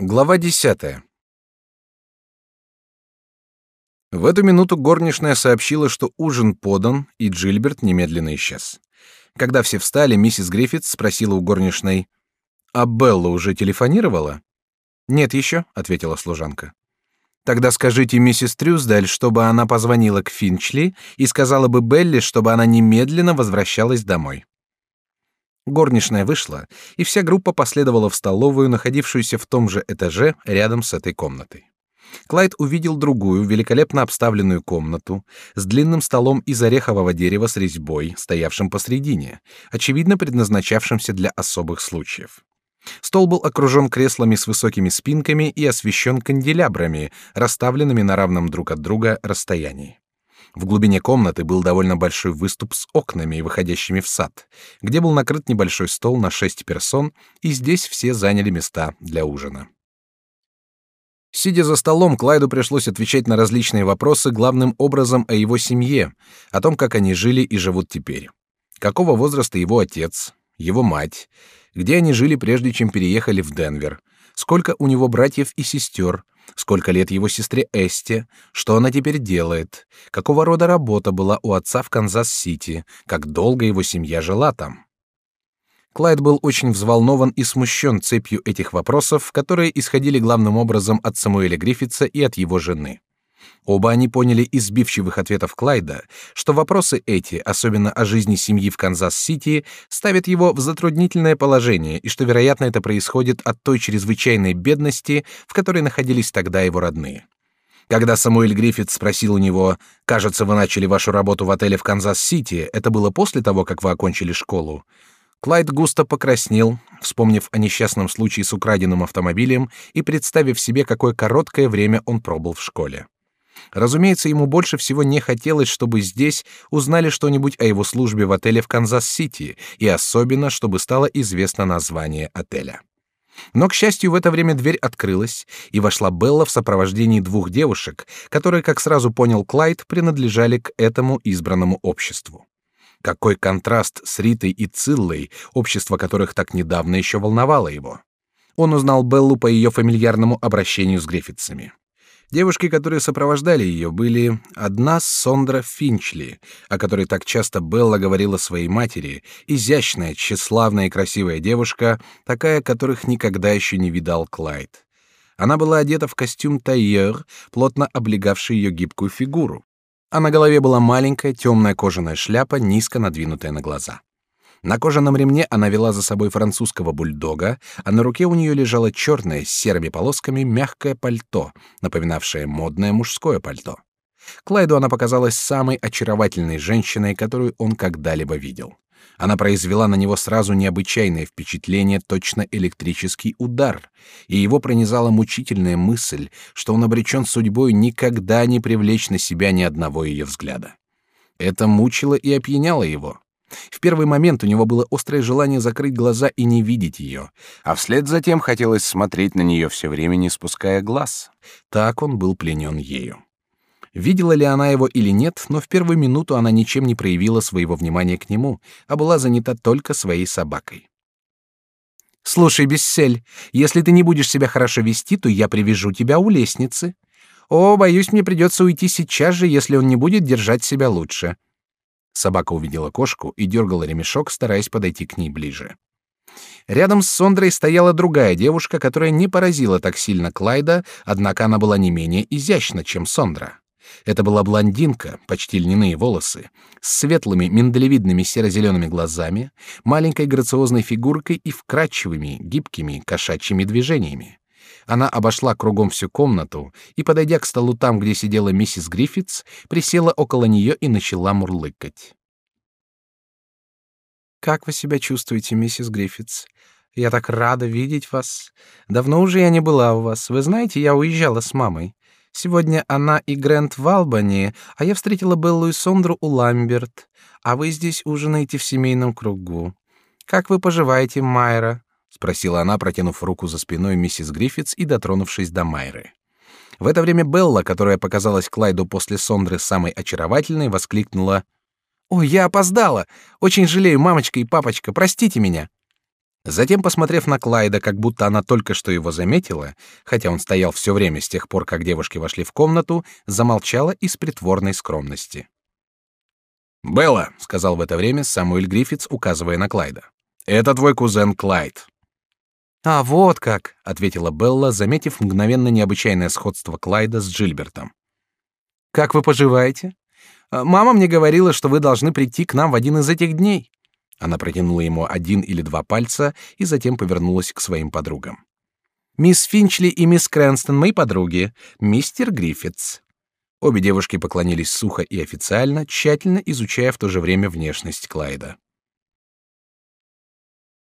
Глава десятая. В эту минуту горничная сообщила, что ужин подан, и Джильберт немедленно исчез. Когда все встали, миссис Гриффитс спросила у горничной, «А Белла уже телефонировала?» «Нет еще», — ответила служанка. «Тогда скажите миссис Трюсдаль, чтобы она позвонила к Финчли и сказала бы Белли, чтобы она немедленно возвращалась домой». Горничная вышла, и вся группа последовала в столовую, находившуюся в том же этаже рядом с этой комнатой. Клайд увидел другую, великолепно обставленную комнату с длинным столом из орехового дерева с резьбой, стоявшим посредине, очевидно предназначавшимся для особых случаев. Стол был окружен креслами с высокими спинками и освещен канделябрами, расставленными на равном друг от друга расстоянии. В глубине комнаты был довольно большой выступ с окнами, выходящими в сад, где был накрыт небольшой стол на шесть персон, и здесь все заняли места для ужина. Сидя за столом, Клайду пришлось отвечать на различные вопросы, главным образом о его семье, о том, как они жили и живут теперь. Какого возраста его отец, его мать, где они жили прежде, чем переехали в Денвер, сколько у него братьев и сестер, сколько лет его сестре Эсте, что она теперь делает, какого рода работа была у отца в Канзас-Сити, как долго его семья жила там. Клайд был очень взволнован и смущен цепью этих вопросов, которые исходили главным образом от Самуэля Гриффитса и от его жены. Оба они поняли из сбивчивых ответов Клайда, что вопросы эти, особенно о жизни семьи в Канзас-Сити, ставят его в затруднительное положение, и что, вероятно, это происходит от той чрезвычайной бедности, в которой находились тогда его родные. Когда Самуэль Гриффит спросил у него, «Кажется, вы начали вашу работу в отеле в Канзас-Сити, это было после того, как вы окончили школу?» Клайд густо покраснел, вспомнив о несчастном случае с украденным автомобилем и представив себе, какое короткое время он пробыл в школе. Разумеется, ему больше всего не хотелось, чтобы здесь узнали что-нибудь о его службе в отеле в Канзас-Сити, и особенно, чтобы стало известно название отеля. Но, к счастью, в это время дверь открылась, и вошла Белла в сопровождении двух девушек, которые, как сразу понял Клайд, принадлежали к этому избранному обществу. Какой контраст с Ритой и Циллой, общество которых так недавно еще волновало его. Он узнал Беллу по ее фамильярному обращению с Гриффитсами. Девушки, которые сопровождали ее, были одна Сондра Финчли, о которой так часто Белла говорила своей матери, изящная, тщеславная и красивая девушка, такая, которых никогда еще не видал Клайд. Она была одета в костюм тайер, плотно облегавший ее гибкую фигуру, а на голове была маленькая темная кожаная шляпа, низко надвинутая на глаза. На кожаном ремне она вела за собой французского бульдога, а на руке у нее лежало черное с серыми полосками мягкое пальто, напоминавшее модное мужское пальто. Клайду она показалась самой очаровательной женщиной, которую он когда-либо видел. Она произвела на него сразу необычайное впечатление, точно электрический удар, и его пронизала мучительная мысль, что он обречен судьбой никогда не привлечь на себя ни одного ее взгляда. Это мучило и опьяняло его. В первый момент у него было острое желание закрыть глаза и не видеть ее, а вслед за тем хотелось смотреть на нее все время, не спуская глаз. Так он был пленен ею. Видела ли она его или нет, но в первую минуту она ничем не проявила своего внимания к нему, а была занята только своей собакой. «Слушай, Бессель, если ты не будешь себя хорошо вести, то я привяжу тебя у лестницы. О, боюсь, мне придется уйти сейчас же, если он не будет держать себя лучше». Собака увидела кошку и дергала ремешок, стараясь подойти к ней ближе. Рядом с Сондрой стояла другая девушка, которая не поразила так сильно Клайда, однако она была не менее изящна, чем Сондра. Это была блондинка, почти льняные волосы, с светлыми миндалевидными серо-зелеными глазами, маленькой грациозной фигуркой и вкрадчивыми, гибкими кошачьими движениями. Она обошла кругом всю комнату и, подойдя к столу там, где сидела миссис Гриффитс, присела около нее и начала мурлыкать. «Как вы себя чувствуете, миссис Гриффитс? Я так рада видеть вас. Давно уже я не была у вас. Вы знаете, я уезжала с мамой. Сегодня она и Грент в Албании, а я встретила Беллу и Сондру у Ламберт. А вы здесь ужинаете в семейном кругу. Как вы поживаете, Майра? Спросила она, протянув руку за спиной миссис Гриффитс и дотронувшись до Майры. В это время Белла, которая показалась Клайду после Сондры самой очаровательной, воскликнула: "Ой, я опоздала! Очень жалею, мамочка и папочка, простите меня!" Затем, посмотрев на Клайда, как будто она только что его заметила, хотя он стоял все время с тех пор, как девушки вошли в комнату, замолчала из притворной скромности. «Белла», — сказал в это время Самуэль Гриффитс, указывая на Клайда. «Это твой кузен Клайд». «А вот как», — ответила Белла, заметив мгновенно необычайное сходство Клайда с Джильбертом. «Как вы поживаете? А, мама мне говорила, что вы должны прийти к нам в один из этих дней». Она протянула ему один или два пальца и затем повернулась к своим подругам. «Мисс Финчли и мисс Крэнстон, мои подруги, мистер Гриффитс». Обе девушки поклонились сухо и официально, тщательно изучая в то же время внешность Клайда.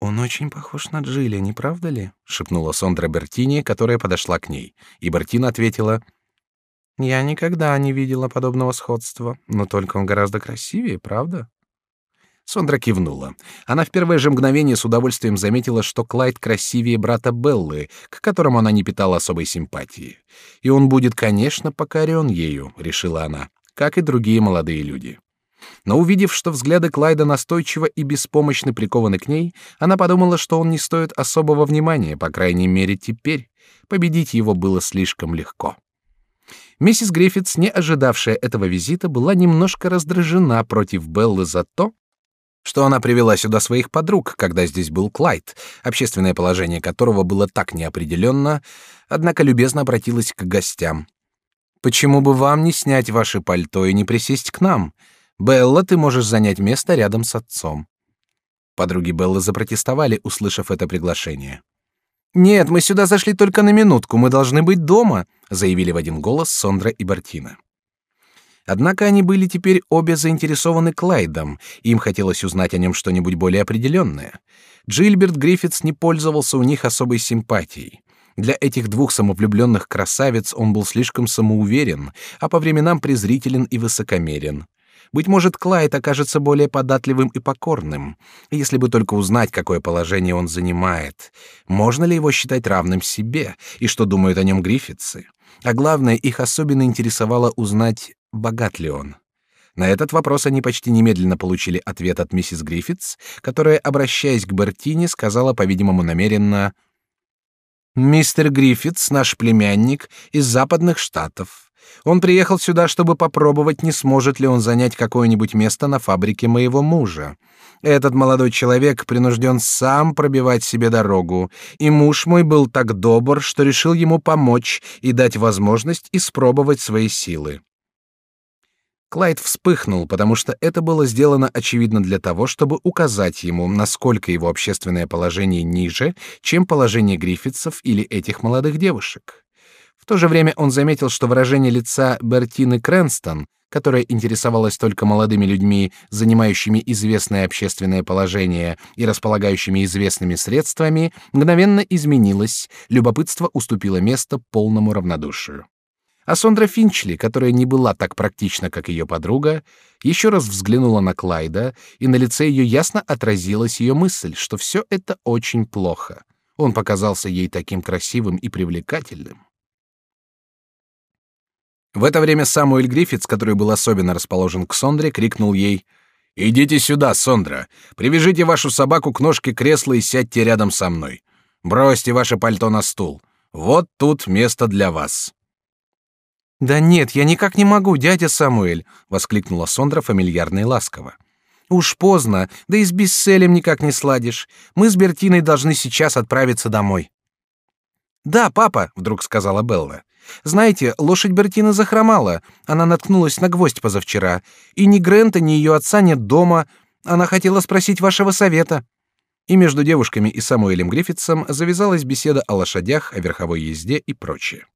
«Он очень похож на Джилли, не правда ли?» — шепнула Сондра Бертини, которая подошла к ней. И Бертина ответила, «Я никогда не видела подобного сходства, но только он гораздо красивее, правда?» Сондра кивнула. Она в первое же мгновение с удовольствием заметила, что Клайд красивее брата Беллы, к которому она не питала особой симпатии. И он будет, конечно, покорен ею, решила она, как и другие молодые люди. Но увидев, что взгляды Клайда настойчиво и беспомощно прикованы к ней, она подумала, что он не стоит особого внимания, по крайней мере, теперь. Победить его было слишком легко. Миссис Гриффитс, не ожидавшая этого визита, была немножко раздражена против Беллы за то, что она привела сюда своих подруг, когда здесь был Клайд, общественное положение которого было так неопределенно, однако любезно обратилась к гостям. «Почему бы вам не снять ваше пальто и не присесть к нам? Белла, ты можешь занять место рядом с отцом». Подруги Беллы запротестовали, услышав это приглашение. «Нет, мы сюда зашли только на минутку, мы должны быть дома», заявили в один голос Сондра и Бартина. Однако они были теперь обе заинтересованы Клайдом, им хотелось узнать о нем что-нибудь более определенное. Джильберт Гриффитс не пользовался у них особой симпатией. Для этих двух самовлюбленных красавиц он был слишком самоуверен, а по временам презрителен и высокомерен. Быть может, Клайд окажется более податливым и покорным, если бы только узнать, какое положение он занимает. Можно ли его считать равным себе, и что думают о нем Гриффитсы? А главное, их особенно интересовало узнать, богат ли он. На этот вопрос они почти немедленно получили ответ от миссис Гриффитс, которая, обращаясь к Бертине, сказала, по-видимому, намеренно: "Мистер Гриффитс, наш племянник из западных штатов. Он приехал сюда, чтобы попробовать, не сможет ли он занять какое-нибудь место на фабрике моего мужа. Этот молодой человек принужден сам пробивать себе дорогу, и муж мой был так добр, что решил ему помочь и дать возможность испробовать свои силы. Клайд вспыхнул, потому что это было сделано очевидно для того, чтобы указать ему, насколько его общественное положение ниже, чем положение Гриффитсов или этих молодых девушек. То же время он заметил, что выражение лица Бертины Крэнстон, которая интересовалась только молодыми людьми, занимающими известное общественное положение и располагающими известными средствами, мгновенно изменилось, любопытство уступило место полному равнодушию. А Сондра Финчли, которая не была так практична, как ее подруга, еще раз взглянула на Клайда, и на лице ее ясно отразилась ее мысль, что все это очень плохо. Он показался ей таким красивым и привлекательным. В это время Самуэль Гриффитс, который был особенно расположен к Сондре, крикнул ей «Идите сюда, Сондра! Привяжите вашу собаку к ножке кресла и сядьте рядом со мной. Бросьте ваше пальто на стул. Вот тут место для вас». Да нет, я никак не могу, дядя Самуэль, воскликнула Сондра фамильярно и ласково. Уж поздно, да и с Бесселем никак не сладишь. Мы с Бертиной должны сейчас отправиться домой. Да, папа, вдруг сказала Белла. Знаете, лошадь Бертины захромала. Она наткнулась на гвоздь позавчера, и ни Грента, ни ее отца нет дома. Она хотела спросить вашего совета. И между девушками и Самуэлем Гриффитсом завязалась беседа о лошадях, о верховой езде и прочее.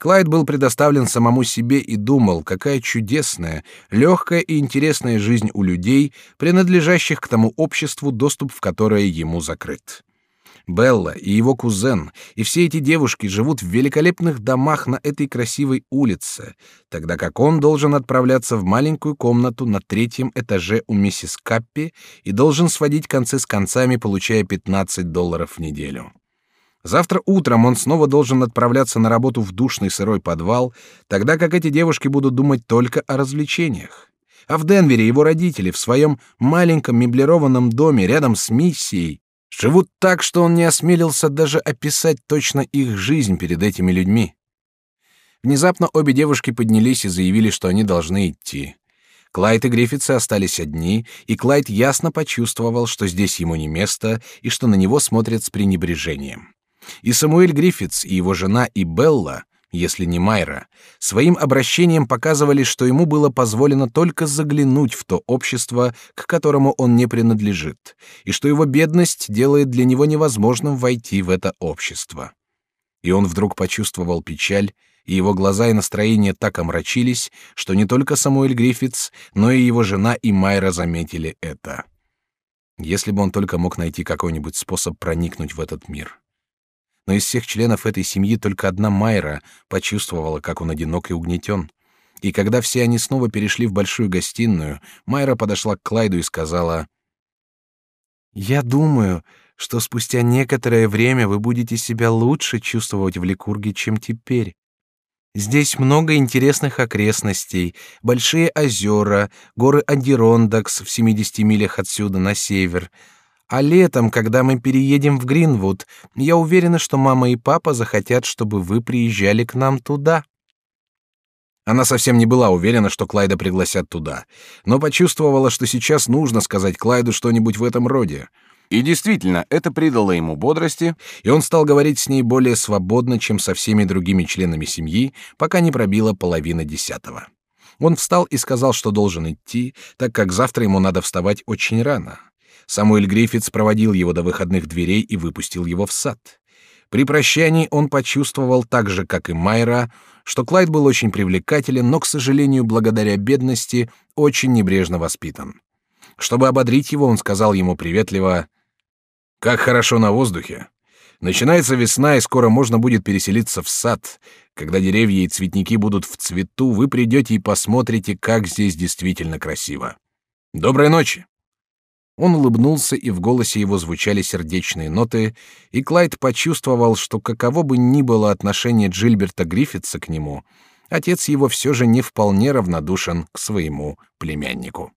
Клайд был предоставлен самому себе и думал, какая чудесная, легкая и интересная жизнь у людей, принадлежащих к тому обществу, доступ в которое ему закрыт. Белла и его кузен и все эти девушки живут в великолепных домах на этой красивой улице, тогда как он должен отправляться в маленькую комнату на третьем этаже у миссис Каппи и должен сводить концы с концами, получая 15 долларов в неделю. Завтра утром он снова должен отправляться на работу в душный сырой подвал, тогда как эти девушки будут думать только о развлечениях. А в Денвере его родители в своем маленьком меблированном доме рядом с миссией Живут так, что он не осмелился даже описать точно их жизнь перед этими людьми. Внезапно обе девушки поднялись и заявили, что они должны идти. Клайд и Гриффитсы остались одни, и Клайд ясно почувствовал, что здесь ему не место и что на него смотрят с пренебрежением. И Самуэль Гриффитс, и его жена, и Белла, если не Майра, своим обращением показывали, что ему было позволено только заглянуть в то общество, к которому он не принадлежит, и что его бедность делает для него невозможным войти в это общество. И он вдруг почувствовал печаль и его глаза и настроение так омрачились, что не только Самуэль Гриффитс, но и его жена и Майра заметили это. Если бы он только мог найти какой-нибудь способ проникнуть в этот мир. Но из всех членов этой семьи только одна Майра почувствовала, как он одинок и угнетен. И когда все они снова перешли в большую гостиную, Майра подошла к Клайду и сказала: "Я думаю, что спустя некоторое время вы будете себя лучше чувствовать в Ликурге, чем теперь. Здесь много интересных окрестностей, большие озера, горы Адирондакс в 70 милях отсюда на север. А летом, когда мы переедем в Гринвуд, я уверена, что мама и папа захотят, чтобы вы приезжали к нам туда. Она совсем не была уверена, что Клайда пригласят туда, но почувствовала, что сейчас нужно сказать Клайду что-нибудь в этом роде. И действительно, это придало ему бодрости, и он стал говорить с ней более свободно, чем со всеми другими членами семьи, пока не пробило половина десятого. Он встал и сказал, что должен идти, так как завтра ему надо вставать очень рано. Самуэль Гриффитс проводил его до выходных дверей и выпустил его в сад. При прощании он почувствовал так же, как и Майра, что Клайд был очень привлекателен, но, к сожалению, благодаря бедности, очень небрежно воспитан. Чтобы ободрить его, он сказал ему приветливо как хорошо на воздухе. Начинается весна, и скоро можно будет переселиться в сад. Когда деревья и цветники будут в цвету, вы придете и посмотрите, как здесь действительно красиво. Доброй ночи. Он улыбнулся, и в голосе его звучали сердечные ноты, и Клайд почувствовал, что каково бы ни было отношение Джильберта Гриффитса к нему, отец его все же не вполне равнодушен к своему племяннику.